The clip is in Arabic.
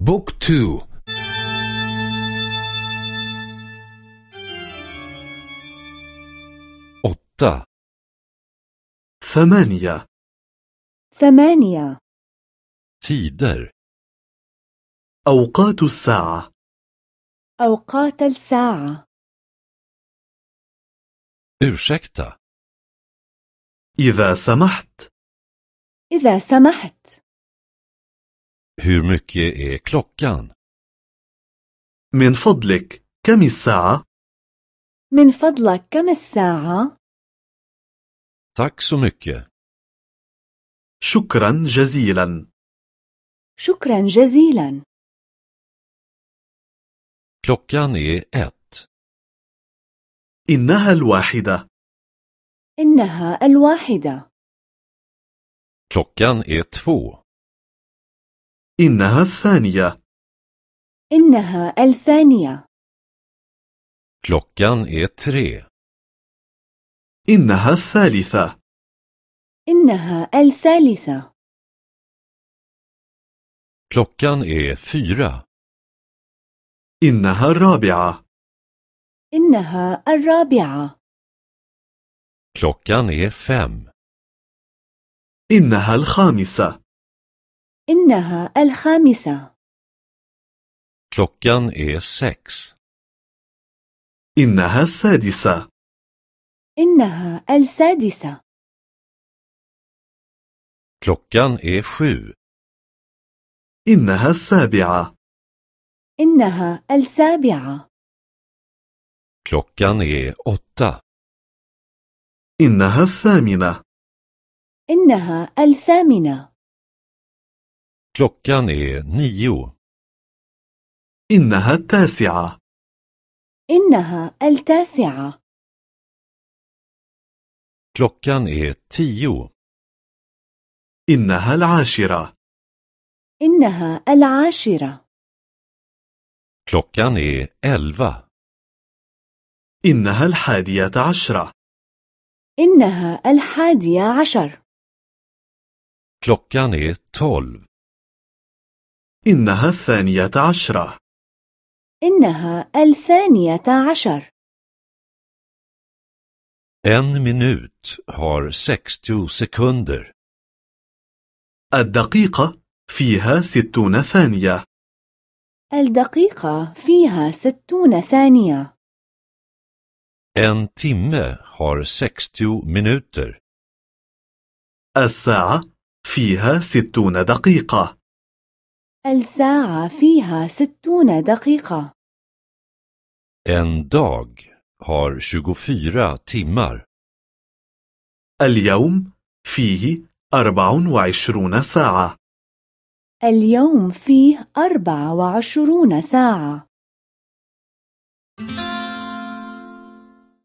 بوك تو åtta, ثمانية. ثمانية. Tider, أوقات الساعة. أوقات الساعة. Ursäkta, إذا سمحت. إذا سمحت. Hur mycket är klockan? من فضلك كم الساعة؟ من فضلك كم الساعة؟ Tack så mycket. شكرا جزيلا شكرا جزيلا Klockan är ett. إنها الواحدة إنها الواحدة Klockan är två. إنها الثانية. إنها الثانية. Klockan är tre. إنها الثالثة. إنها الثالثة. Klockan är fyra. إنها الرابعة. إنها الرابعة. Klockan är fem. إنها الخامسة. إنها الخامسة. Klockan är sex. إنها السادسة. إنها السادسة. Klockan är sju. إنها السابعة. إنها السابعة. Klockan är åtta. إنها الثامنة. إنها الثامنة. Klockan är nio. إنها التاسعة إنها التاسعة Klockan är tio. إنها العاشرة إنها العاشرة Klockan är elva. إنها الحادية عشرة إنها الحادية عشر Klockan är tolv. إنها الثانية عشرة. إنها الثانية عشر. En minut har 60 sekunder. الدقيقة فيها ستون ثانية. الدقيقة فيها ستون ثانية. En timme har 60 minuter. الساعة فيها ستون دقيقة. الساعة فيها ستون دقيقة. En dag har 24 timmar. اليوم فيه أربع وعشرون ساعة. اليوم فيه أربع وعشرون ساعة.